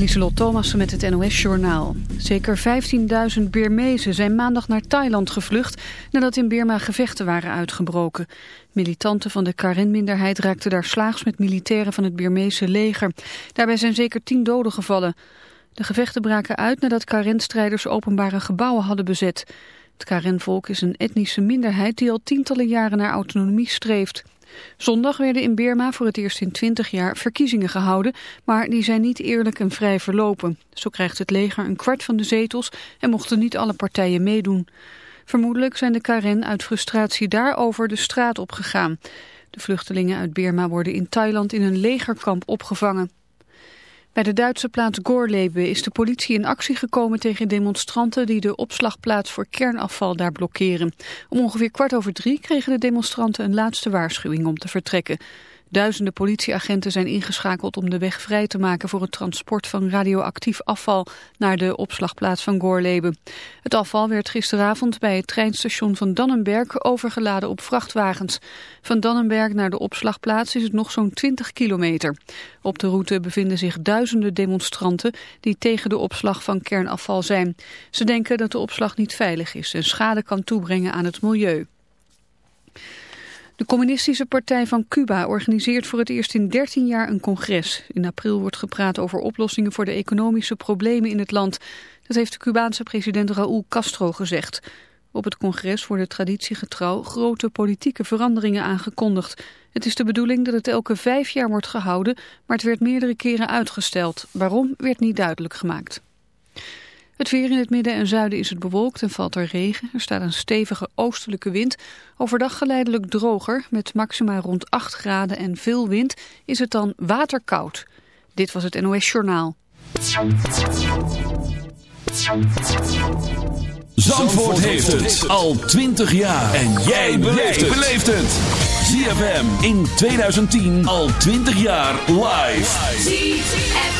Lieselot Thomassen met het NOS-journaal. Zeker 15.000 Birmezen zijn maandag naar Thailand gevlucht... nadat in Birma gevechten waren uitgebroken. Militanten van de Karen-minderheid raakten daar slaags met militairen van het Birmeese leger. Daarbij zijn zeker 10 doden gevallen. De gevechten braken uit nadat Karen-strijders openbare gebouwen hadden bezet. Het Karen-volk is een etnische minderheid die al tientallen jaren naar autonomie streeft. Zondag werden in Birma voor het eerst in 20 jaar verkiezingen gehouden, maar die zijn niet eerlijk en vrij verlopen. Zo krijgt het leger een kwart van de zetels en mochten niet alle partijen meedoen. Vermoedelijk zijn de Karen uit frustratie daarover de straat opgegaan. De vluchtelingen uit Birma worden in Thailand in een legerkamp opgevangen. Bij de Duitse plaats Gorlebe is de politie in actie gekomen tegen demonstranten die de opslagplaats voor kernafval daar blokkeren. Om ongeveer kwart over drie kregen de demonstranten een laatste waarschuwing om te vertrekken. Duizenden politieagenten zijn ingeschakeld om de weg vrij te maken voor het transport van radioactief afval naar de opslagplaats van Gorlebe. Het afval werd gisteravond bij het treinstation van Dannenberg overgeladen op vrachtwagens. Van Dannenberg naar de opslagplaats is het nog zo'n 20 kilometer. Op de route bevinden zich duizenden demonstranten die tegen de opslag van kernafval zijn. Ze denken dat de opslag niet veilig is en schade kan toebrengen aan het milieu. De communistische partij van Cuba organiseert voor het eerst in 13 jaar een congres. In april wordt gepraat over oplossingen voor de economische problemen in het land. Dat heeft de Cubaanse president Raúl Castro gezegd. Op het congres worden traditiegetrouw grote politieke veranderingen aangekondigd. Het is de bedoeling dat het elke vijf jaar wordt gehouden, maar het werd meerdere keren uitgesteld. Waarom werd niet duidelijk gemaakt. Het weer in het midden en zuiden is het bewolkt en valt er regen. Er staat een stevige oostelijke wind. Overdag geleidelijk droger. Met maxima rond 8 graden en veel wind is het dan waterkoud. Dit was het NOS Journaal. Zandvoort heeft het al 20 jaar. En jij beleeft het. ZFM in 2010 al 20 jaar live.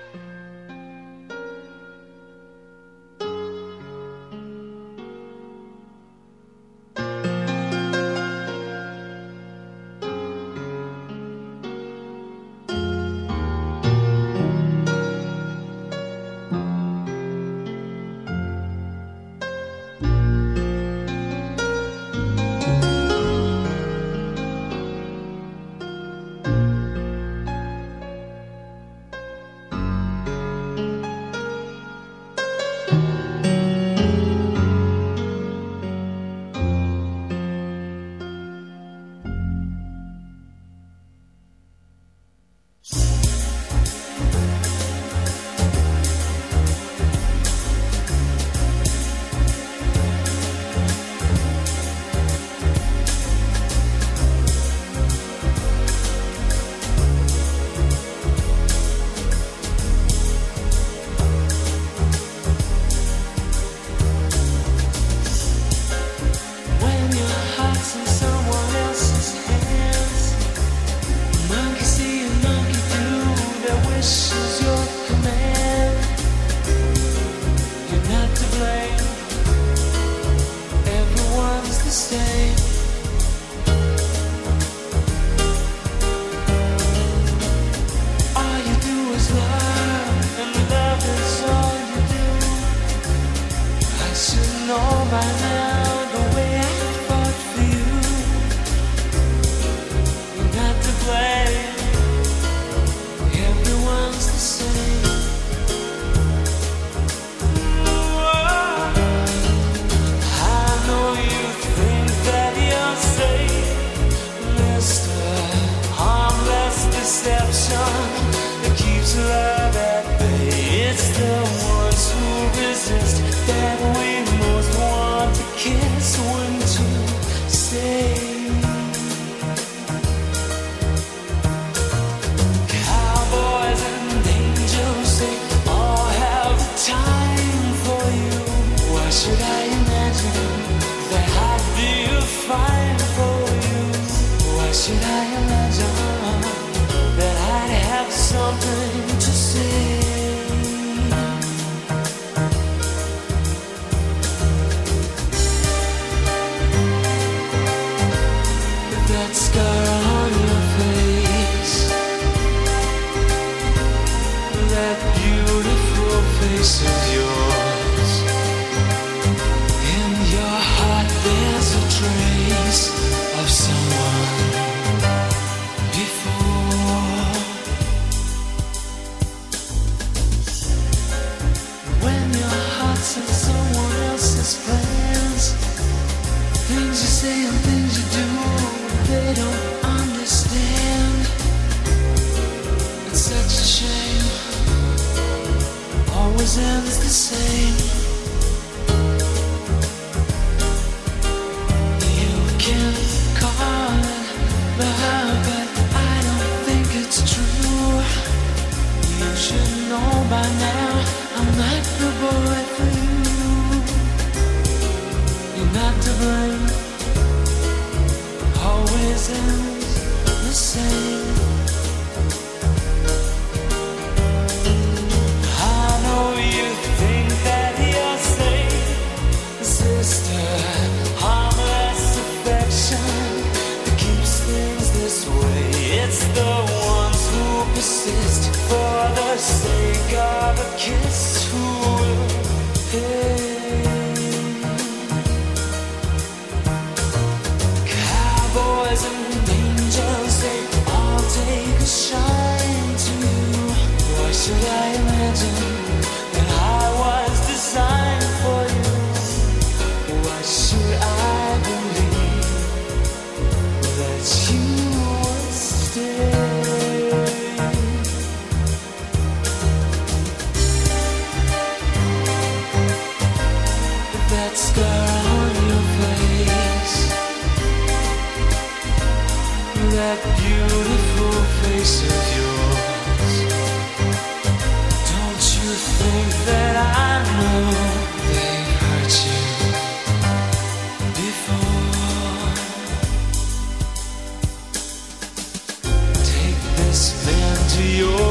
see your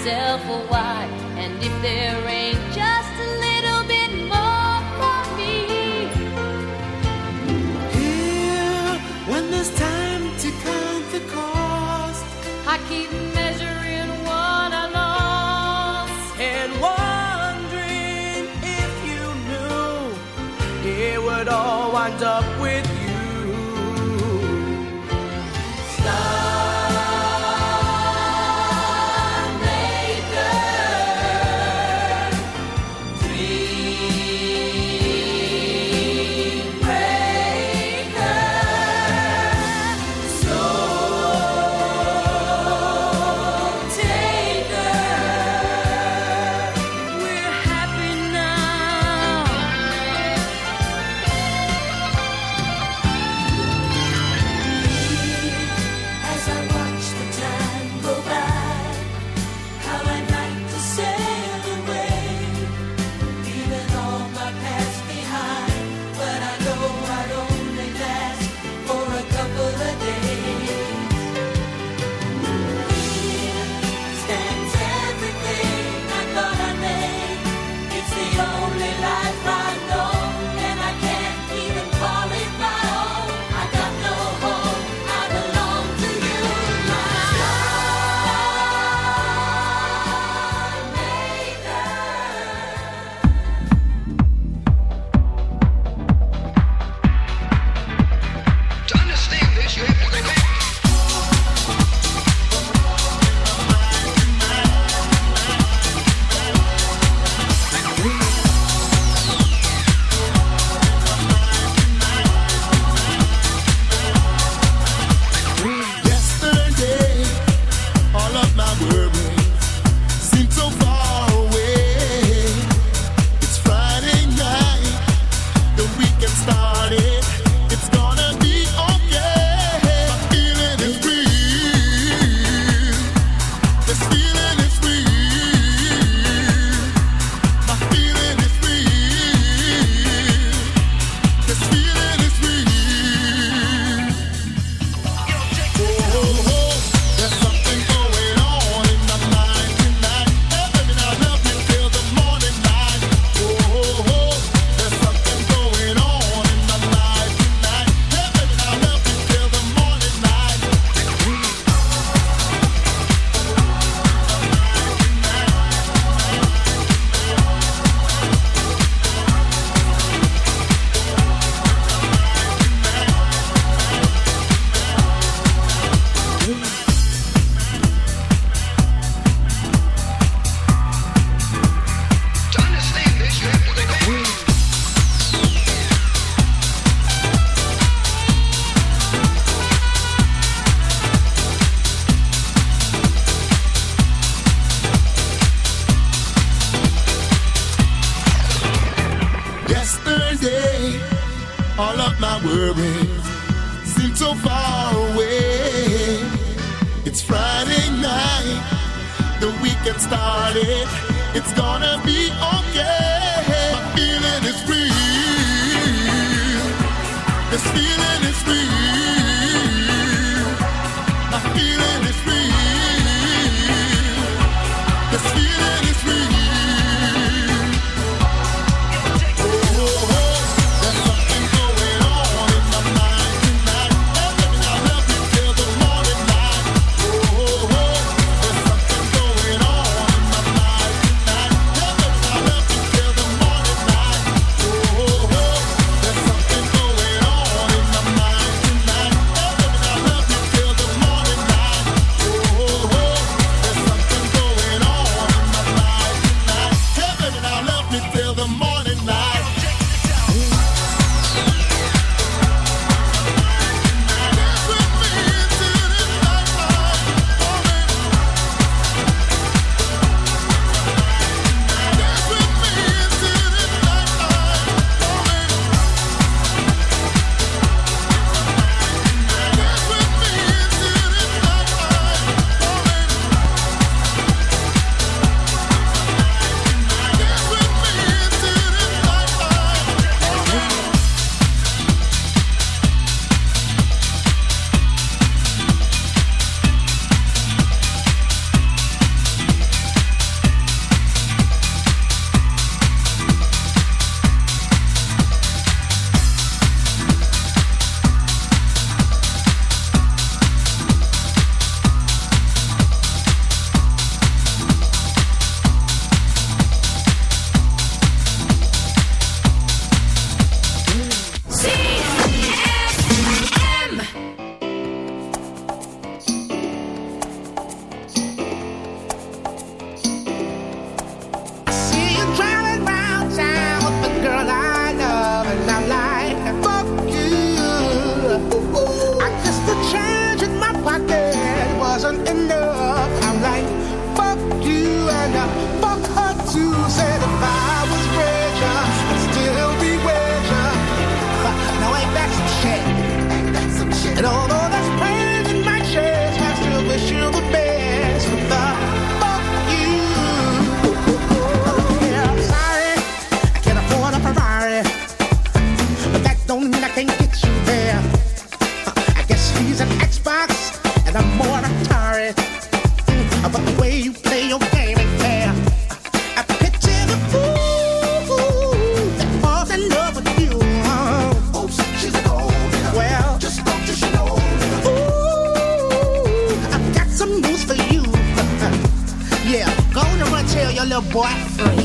myself a why. And if there ain't just a little bit more for me, here when there's time to count the cost, I keep measuring what I lost and wondering if you knew it would all wind up with. black friend.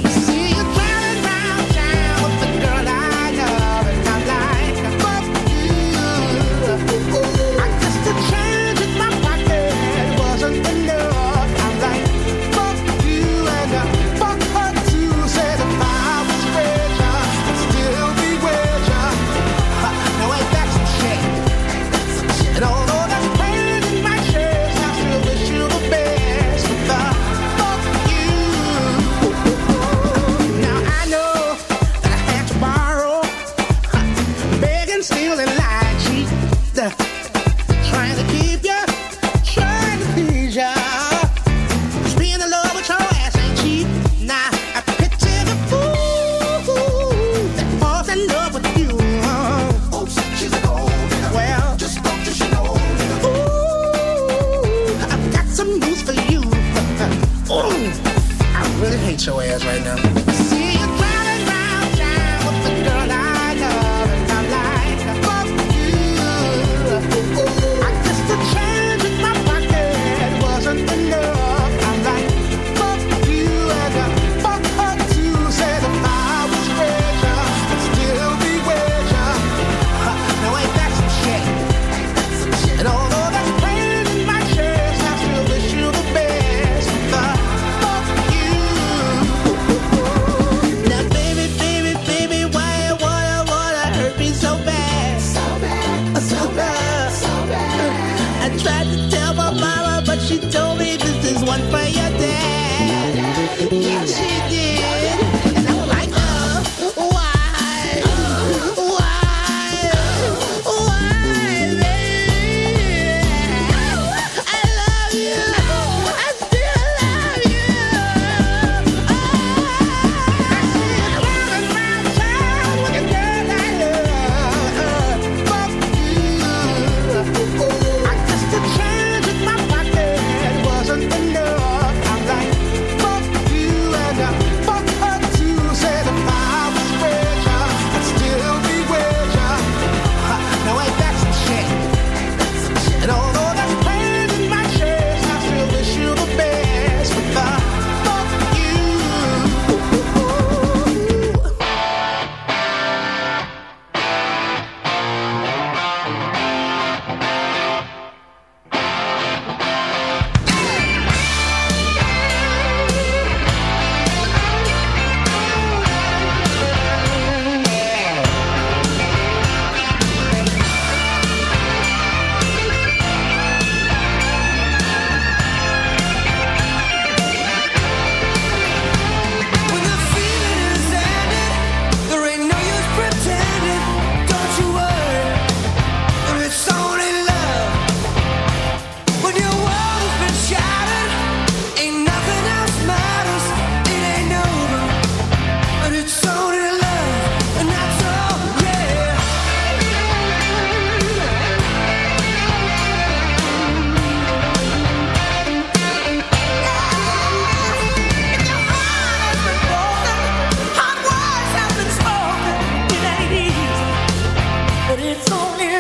it's only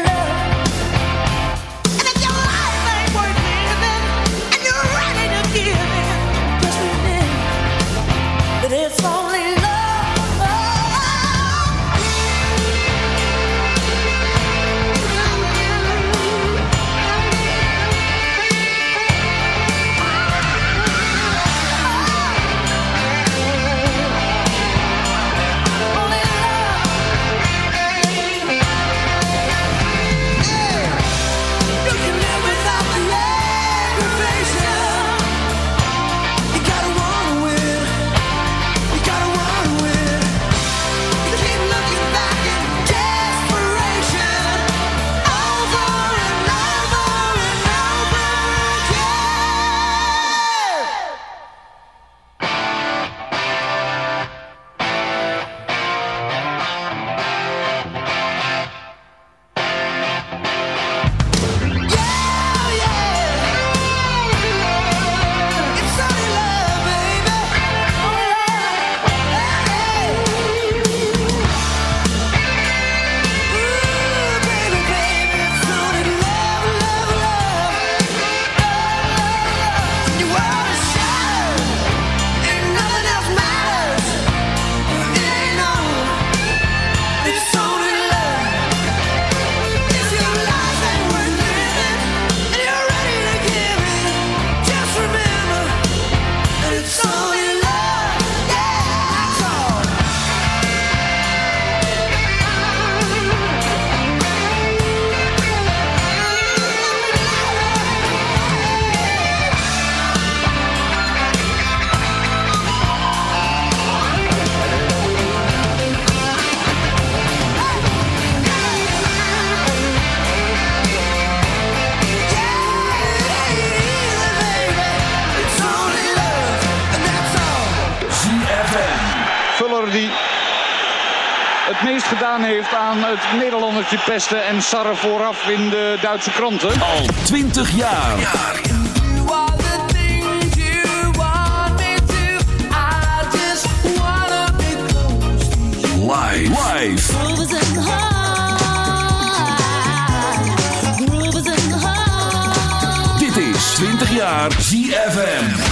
uit Nederlanders die pesten en Sarre vooraf in de Duitse kranten. Al 20 jaar. Live. Live. Dit is 20 jaar ZFM.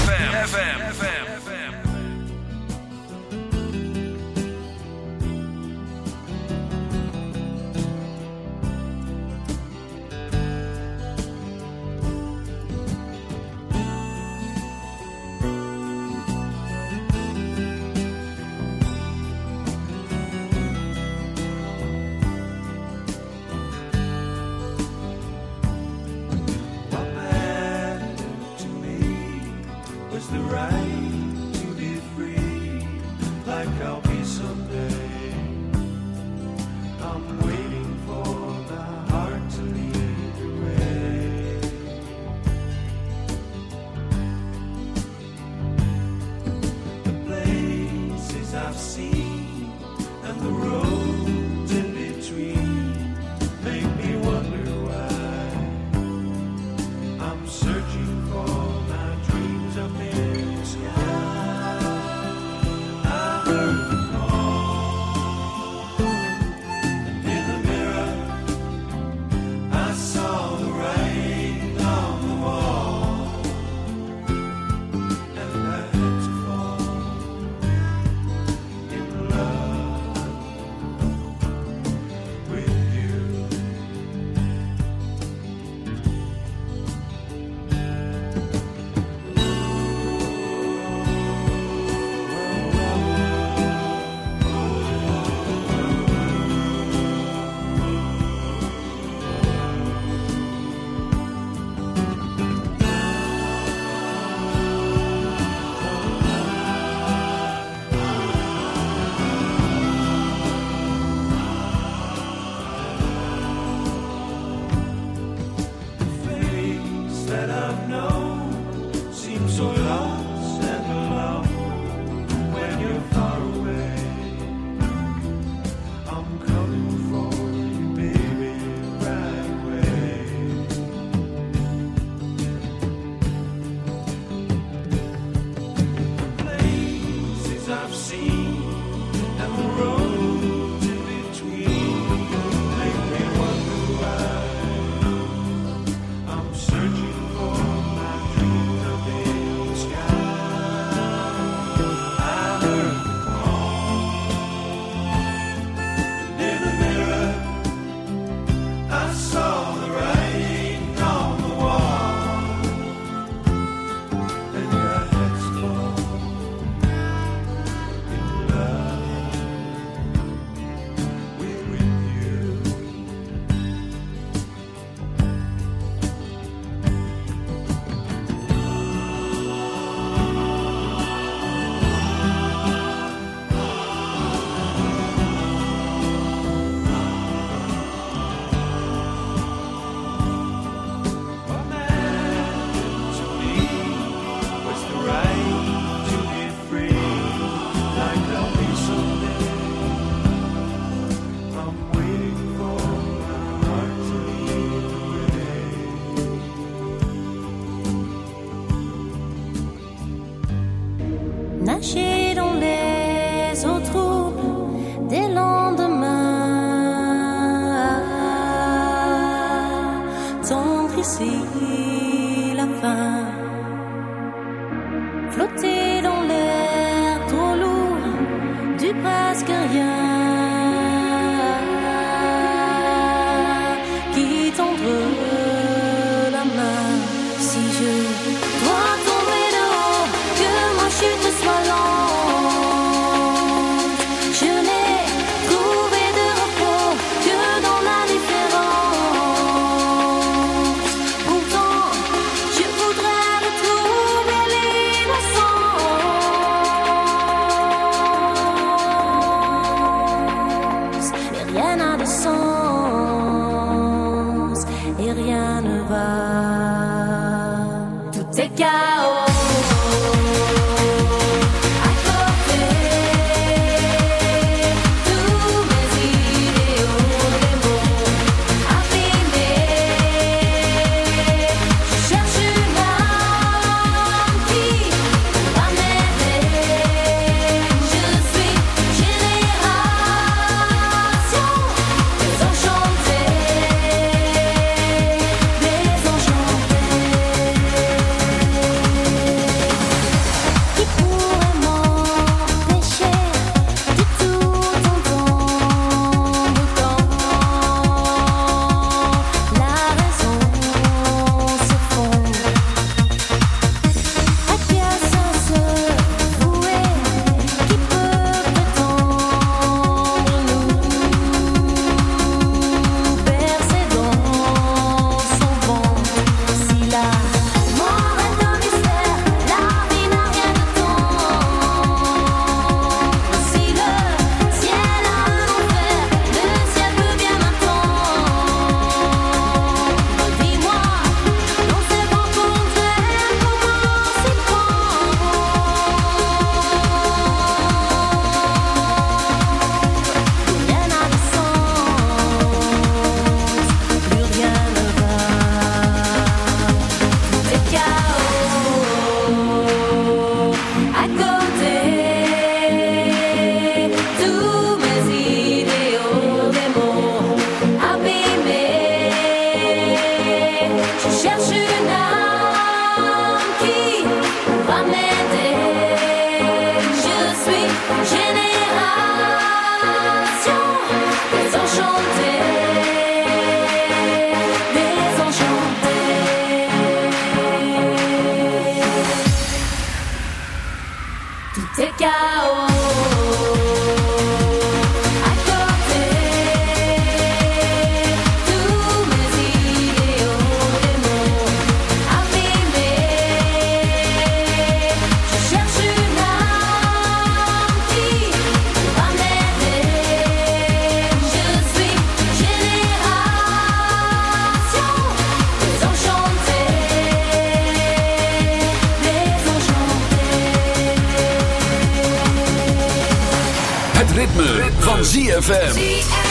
ZFM.